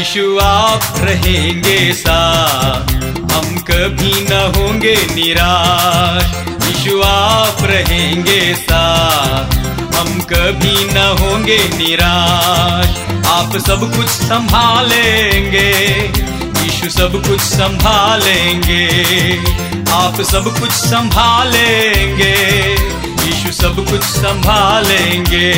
रहेंगे साथ, हम कभी न होंगे निराश। यीशु आप रहेंगे साथ, हम कभी न होंगे निराश। आप सब कुछ संभालेंगे, यीशु सब कुछ संभालेंगे। आप सब कुछ संभालेंगे, यीशु सब कुछ संभालेंगे।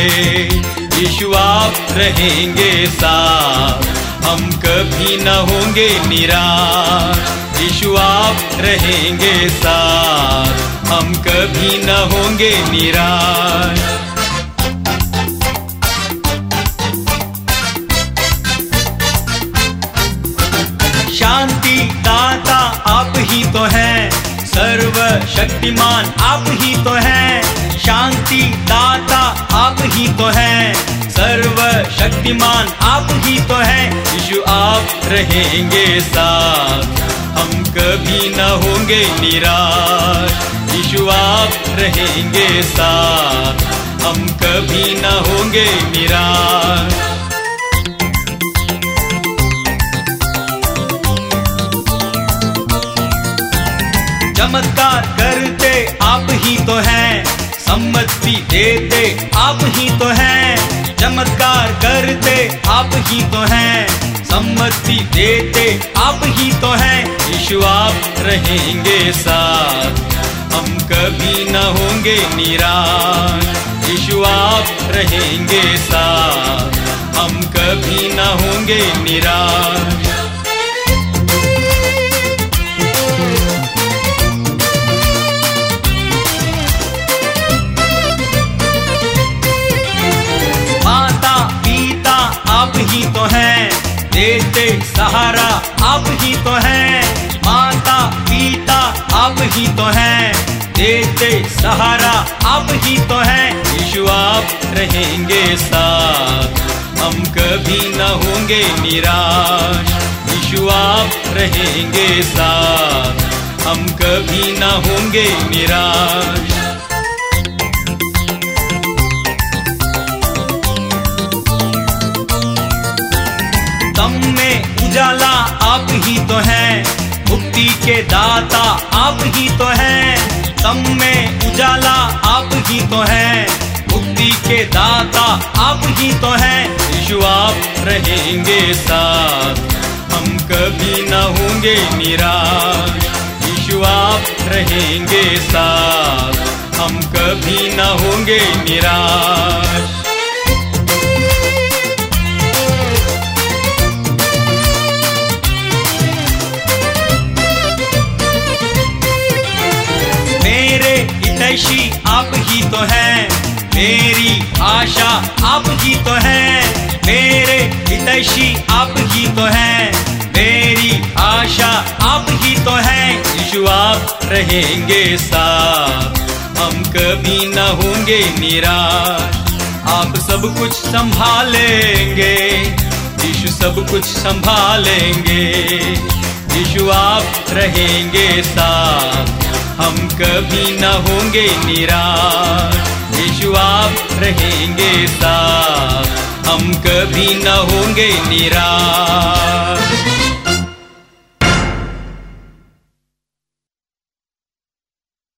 यीशु आप रहेंगे साथ। हम कभी न होंगे निराश। यीशु आप रहेंगे साथ, हम कभी न होंगे निराश। शांति दाता आप ही तो हैं सर्व शक्तिमान आप ही तो हैं। शांति दाता आप ही तो हैं सर्व शक्तिमान आप ही तो हैं, यीशु आप रहेंगे साथ। हम कभी न होंगे निराश, यीशु आप रहेंगे साथ। हम कभी न होंगे निराश। चमत्कार करते आप ही तो हैं, सम्मति देते आप ही तो हैं। चमत्कार करते, आप ही तो हैं। सम्मति देते, आप ही तो हैं। यीशु, आप रहेंगे साथ। हम कभी न होंगे निराश। यीशु, आप रहेंगे साथ। हम कभी न होंगे निराश। तो हैं। देते सहारा आप ही तो हैं। माता, पिता आप ही तो हैं। देते सहारा आप ही तो हैं। यीशु आप रहेंगे साथ। हम कभी न होंगे निराश। यीशु आप रहेंगे साथ। हम कभी न होंगे निराश। के दाता आप ही तो हैं। तम में उजाला आप ही तो हैं। मुक्ति के दाता आप ही तो हैं। यीशु आप रहेंगे साथ। हम कभी न होंगे निराश। यीशु आप रहेंगे साथ। हम कभी न होंगे निराश। हितैषी आप ही तो हैं। मेरी आशा आप ही तो हैं। मेरे हितैषी आप ही तो हैं। मेरी आशा आप ही तो हैं। यीशु, आप रहेंगे साथ। हम कभी न होंगे निराश। आप सब कुछ संभालेंगे। यीशु सब कुछ संभालेंगे। यीशु, आप रहेंगे साथ। कभी न होंगे निराश। यीशु आप रहेंगे साथ। हम कभी न होंगे निराश।